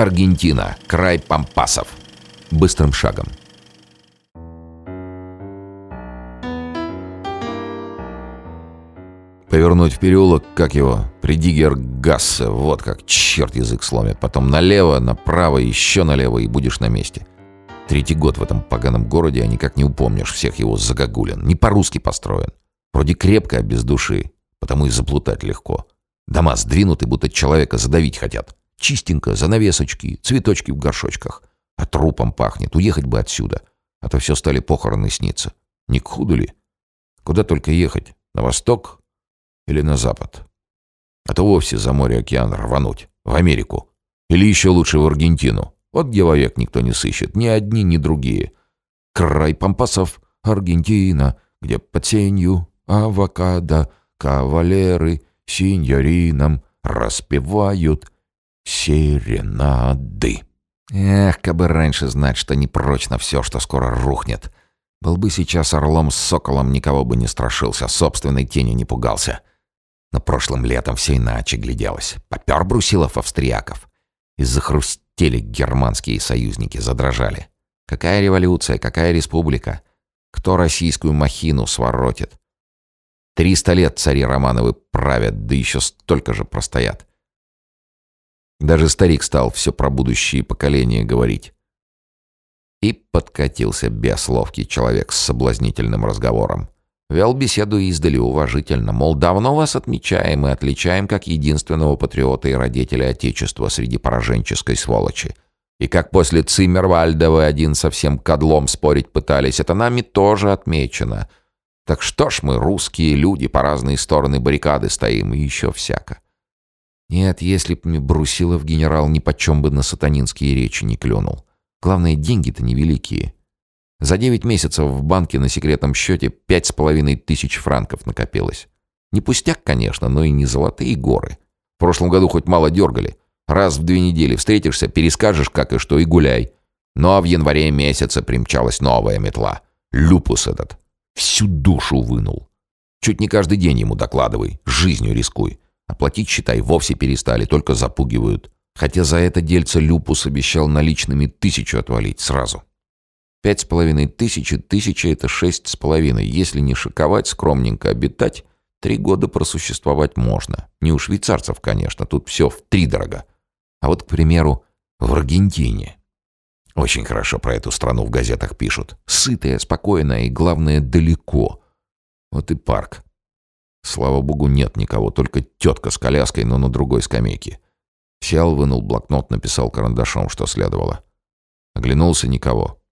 Аргентина. Край Пампасов. Быстрым шагом. Повернуть в переулок, как его, Придигер Гассе, вот как, черт язык сломит. Потом налево, направо, еще налево, и будешь на месте. Третий год в этом поганом городе, а никак не упомнишь всех его загогулин. Не по-русски построен. Вроде крепко, а без души. Потому и заплутать легко. Дома сдвинуты, будто человека задавить хотят. Чистенько, занавесочки, цветочки в горшочках. А трупом пахнет. Уехать бы отсюда. А то все стали похороны сниться. Не к худу ли? Куда только ехать? На восток или на запад. А то вовсе за море-океан рвануть. В Америку. Или еще лучше в Аргентину. Вот где вовек никто не сыщет. Ни одни, ни другие. Край пампасов, Аргентина, где под сенью авокадо кавалеры синьоринам распевают серенады. Эх, кабы раньше знать, что непрочно все, что скоро рухнет. Был бы сейчас орлом с соколом, никого бы не страшился, собственной тени не пугался. Но прошлым летом все иначе гляделось. Попер Брусилов-австрияков. Из-за хрустели германские союзники задрожали. Какая революция, какая республика? Кто российскую махину своротит? Триста лет цари Романовы правят, да еще столько же простоят. Даже старик стал все про будущие поколения говорить. И подкатился бесловкий человек с соблазнительным разговором. Вел беседу издали уважительно, мол, давно вас отмечаем и отличаем как единственного патриота и родителя Отечества среди пораженческой сволочи. И как после Циммервальда вы один совсем кадлом спорить пытались, это нами тоже отмечено. Так что ж мы, русские люди, по разные стороны баррикады стоим, и еще всяко. Нет, если б Брусилов генерал ни почем бы на сатанинские речи не клюнул. Главное, деньги-то невеликие. За девять месяцев в банке на секретном счете пять с половиной тысяч франков накопилось. Не пустяк, конечно, но и не золотые горы. В прошлом году хоть мало дергали. Раз в две недели встретишься, перескажешь, как и что, и гуляй. Ну а в январе месяце примчалась новая метла. Люпус этот. Всю душу вынул. Чуть не каждый день ему докладывай, жизнью рискуй. Оплатить, считай, вовсе перестали, только запугивают. Хотя за это дельце Люпус обещал наличными тысячу отвалить сразу. Пять с половиной тысячи, тысяча — это шесть с половиной. Если не шиковать, скромненько обитать, три года просуществовать можно. Не у швейцарцев, конечно, тут все в три дорого. А вот, к примеру, в Аргентине. Очень хорошо про эту страну в газетах пишут. Сытая, спокойная и, главное, далеко. Вот и парк. Слава богу, нет никого, только тетка с коляской, но на другой скамейке. Сел, вынул блокнот, написал карандашом, что следовало. Оглянулся никого.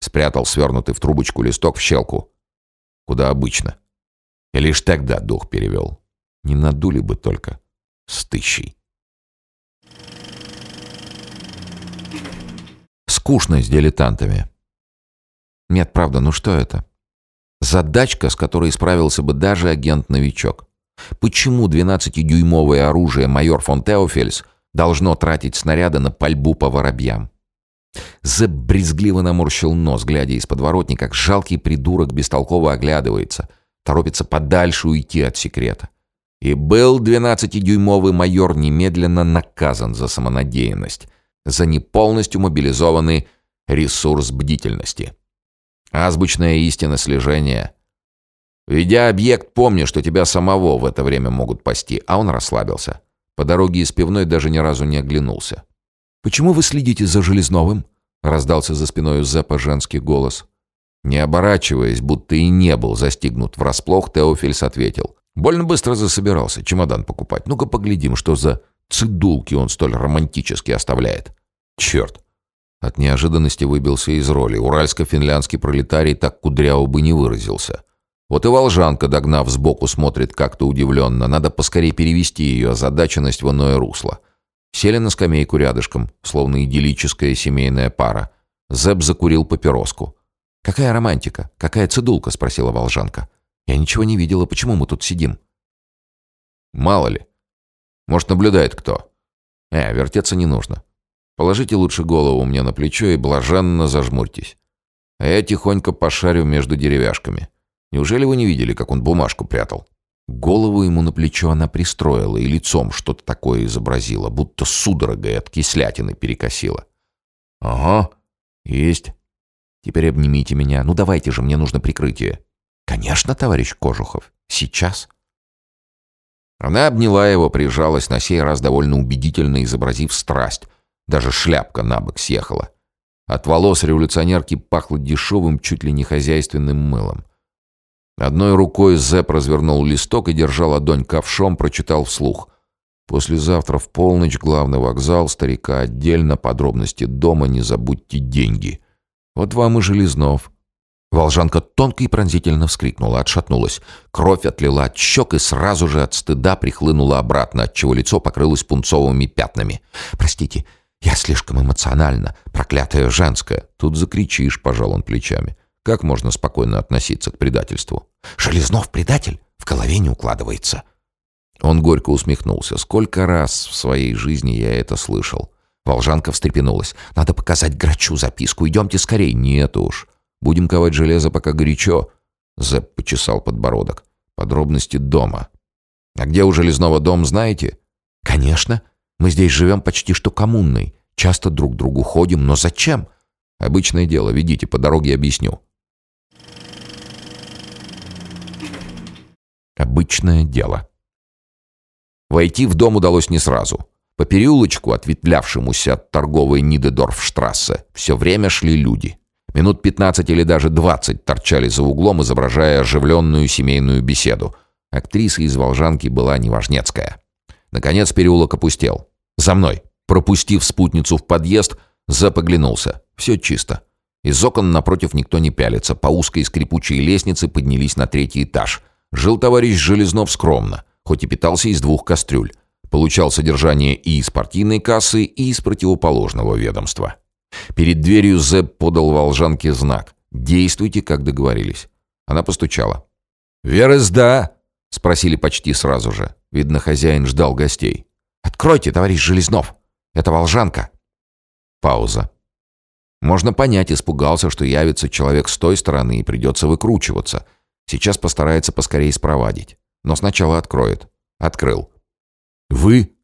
Спрятал свернутый в трубочку листок в щелку. Куда обычно. И лишь тогда дух перевел. Не надули бы только. С тысячей. Скучно с дилетантами. Нет, правда, ну что это? Задачка, с которой справился бы даже агент-новичок. Почему 12-дюймовое оружие майор фон Теофельс должно тратить снаряды на пальбу по воробьям? Зэб брезгливо наморщил нос, глядя из подворотни, как жалкий придурок бестолково оглядывается, торопится подальше уйти от секрета. И был двенадцатидюймовый майор немедленно наказан за самонадеянность, за неполностью мобилизованный ресурс бдительности. Азбучная истина слежения. Ведя объект, помни, что тебя самого в это время могут пасти, а он расслабился. По дороге из пивной даже ни разу не оглянулся. «Почему вы следите за Железновым?» — раздался за спиной Зеппа женский голос. Не оборачиваясь, будто и не был застигнут врасплох, Теофильс ответил. «Больно быстро засобирался чемодан покупать. Ну-ка поглядим, что за цидулки он столь романтически оставляет». «Черт!» От неожиданности выбился из роли. Уральско-финляндский пролетарий так кудряво бы не выразился. Вот и волжанка, догнав сбоку, смотрит как-то удивленно. Надо поскорее перевести ее озадаченность в иное русло. Сели на скамейку рядышком, словно идиллическая семейная пара. Зэб закурил папироску. «Какая романтика? Какая цедулка?» — спросила волжанка. «Я ничего не видела. Почему мы тут сидим?» «Мало ли. Может, наблюдает кто. Э, вертеться не нужно. Положите лучше голову мне на плечо и блаженно зажмурьтесь. А я тихонько пошарю между деревяшками. Неужели вы не видели, как он бумажку прятал?» Голову ему на плечо она пристроила и лицом что-то такое изобразила, будто судорогой от кислятины перекосила. «Ага, есть. Теперь обнимите меня. Ну давайте же, мне нужно прикрытие». «Конечно, товарищ Кожухов. Сейчас». Она обняла его, прижалась, на сей раз довольно убедительно изобразив страсть. Даже шляпка на бок съехала. От волос революционерки пахло дешевым, чуть ли не хозяйственным мылом. Одной рукой Зэп развернул листок и держал ладонь ковшом, прочитал вслух. «Послезавтра в полночь главный вокзал, старика отдельно, подробности дома, не забудьте деньги. Вот вам и Железнов». Волжанка тонко и пронзительно вскрикнула, отшатнулась. Кровь отлила от щек и сразу же от стыда прихлынула обратно, отчего лицо покрылось пунцовыми пятнами. «Простите, я слишком эмоционально, проклятая женская». «Тут закричишь», — пожал он плечами. «Как можно спокойно относиться к предательству?» «Железнов предатель? В голове не укладывается». Он горько усмехнулся. «Сколько раз в своей жизни я это слышал?» Волжанка встрепенулась. «Надо показать грачу записку. Идемте скорей». «Нет уж». Будем ковать железо, пока горячо». Зэп почесал подбородок. «Подробности дома». «А где у Железного дом, знаете?» «Конечно. Мы здесь живем почти что коммунной. Часто друг к другу ходим, но зачем?» «Обычное дело. Ведите, по дороге объясню». Обычное дело. Войти в дом удалось не сразу. По переулочку, ответвлявшемуся от торговой Нидедорфштрассе, все время шли люди. Минут 15 или даже 20 торчали за углом, изображая оживленную семейную беседу. Актриса из «Волжанки» была неважнецкая. Наконец переулок опустел. «За мной!» Пропустив спутницу в подъезд, Зэп оглянулся. Все чисто. Из окон напротив никто не пялится. По узкой скрипучей лестнице поднялись на третий этаж. Жил товарищ Железнов скромно, хоть и питался из двух кастрюль. Получал содержание и из партийной кассы, и из противоположного ведомства. Перед дверью Зэп подал волжанке знак. «Действуйте, как договорились». Она постучала. «Верезда?» — спросили почти сразу же. Видно, хозяин ждал гостей. «Откройте, товарищ Железнов! Это волжанка!» Пауза. Можно понять, испугался, что явится человек с той стороны и придется выкручиваться. Сейчас постарается поскорее спровадить. Но сначала откроет. Открыл. «Вы?»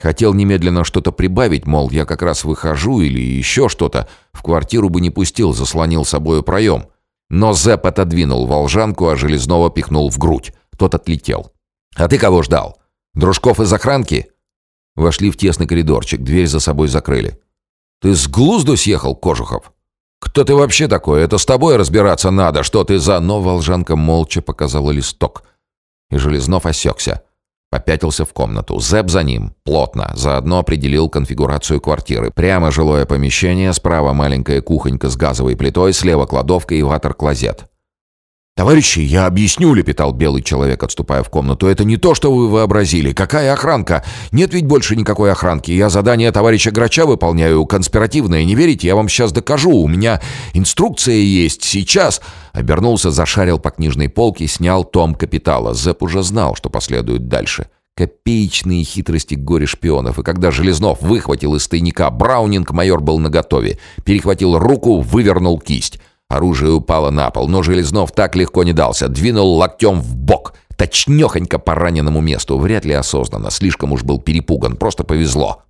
Хотел немедленно что-то прибавить, мол, я как раз выхожу или еще что-то. В квартиру бы не пустил, заслонил собою проем. Но Зэп отодвинул волжанку, а Железного пихнул в грудь. Тот отлетел. «А ты кого ждал? Дружков из охранки?» Вошли в тесный коридорчик, дверь за собой закрыли. «Ты с глузду съехал, Кожухов?» «Кто ты вообще такой? Это с тобой разбираться надо. Что ты за...» Но волжанка молча показала листок. И Железнов осекся. Попятился в комнату. Зэп за ним. Плотно. Заодно определил конфигурацию квартиры. Прямо жилое помещение, справа маленькая кухонька с газовой плитой, слева кладовка и ватер-клозет. «Товарищи, я объясню», — лепетал белый человек, отступая в комнату. «Это не то, что вы вообразили. Какая охранка? Нет ведь больше никакой охранки. Я задание товарища Грача выполняю, конспиративное. Не верите? Я вам сейчас докажу. У меня инструкция есть. Сейчас...» Обернулся, зашарил по книжной полке, снял том «Капитала». Зэп уже знал, что последует дальше. Копеечные хитрости горе-шпионов. И когда Железнов выхватил из тайника Браунинг, майор был наготове. Перехватил руку, вывернул кисть. Оружие упало на пол, но Железнов так легко не дался. Двинул локтем в бок, точнёхонько по раненому месту. Вряд ли осознанно, слишком уж был перепуган, просто повезло.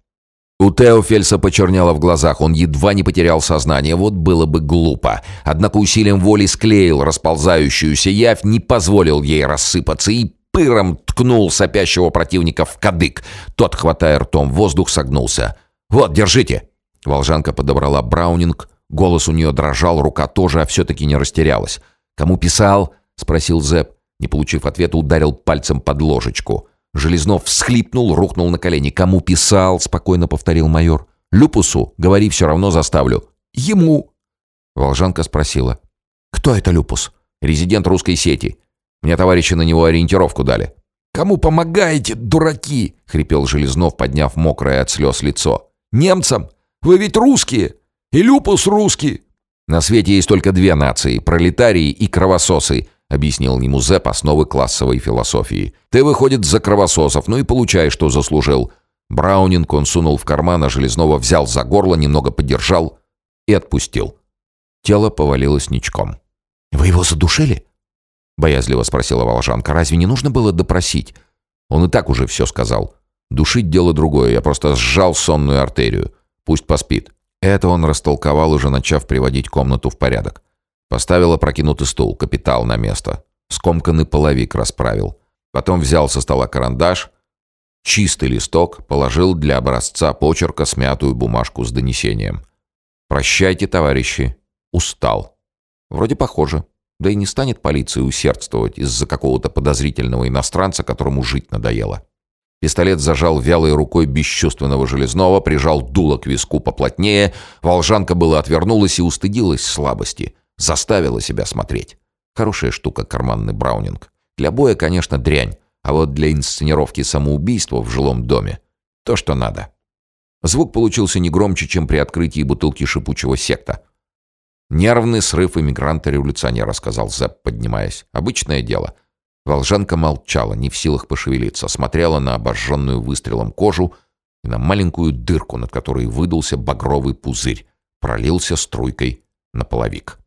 У Теофельса почернело в глазах, он едва не потерял сознание, вот было бы глупо. Однако усилием воли склеил расползающуюся явь, не позволил ей рассыпаться и пыром ткнул сопящего противника в кадык. Тот, хватая ртом воздух, согнулся. «Вот, держите!» Волжанка подобрала Браунинг, Голос у нее дрожал, рука тоже, а все-таки не растерялась. «Кому писал?» — спросил Зэп. Не получив ответа, ударил пальцем под ложечку. Железнов всхлипнул, рухнул на колени. «Кому писал?» — спокойно повторил майор. «Люпусу. Говори, все равно заставлю». «Ему!» Волжанка спросила. «Кто это Люпус?» «Резидент русской сети. Мне товарищи на него ориентировку дали». «Кому помогаете, дураки?» — хрипел Железнов, подняв мокрое от слез лицо. «Немцам? Вы ведь русские!» И люпус русский!» «На свете есть только две нации — пролетарии и кровососы», — объяснил ему Зэп основы классовой философии. «Ты, выходит, за кровососов, ну и получай, что заслужил». Браунинг он сунул в карман, а Железного взял за горло, немного подержал и отпустил. Тело повалилось ничком. «Вы его задушили?» — боязливо спросила Волжанка. «Разве не нужно было допросить?» Он и так уже все сказал. Душить дело другое, я просто сжал сонную артерию. Пусть поспит. Это он растолковал, уже начав приводить комнату в порядок. Поставил опрокинутый стул, капитал на место. Скомканный половик расправил. Потом взял со стола карандаш, чистый листок, положил для образца почерка смятую бумажку с донесением. «Прощайте, товарищи. Устал». Вроде похоже. Да и не станет полиция усердствовать из-за какого-то подозрительного иностранца, которому жить надоело. Пистолет зажал вялой рукой бесчувственного Железного, прижал дуло к виску поплотнее. Волжанка была отвернулась и устыдилась слабости. Заставила себя смотреть. Хорошая штука карманный браунинг. Для боя, конечно, дрянь. А вот для инсценировки самоубийства в жилом доме — то, что надо. Звук получился не громче, чем при открытии бутылки шипучего секта. «Нервный срыв иммигранта-революционера», — сказал Зепп, поднимаясь. «Обычное дело. Волжанка молчала, не в силах пошевелиться, смотрела на обожженную выстрелом кожу и на маленькую дырку, над которой выдался багровый пузырь, пролился струйкой на половик.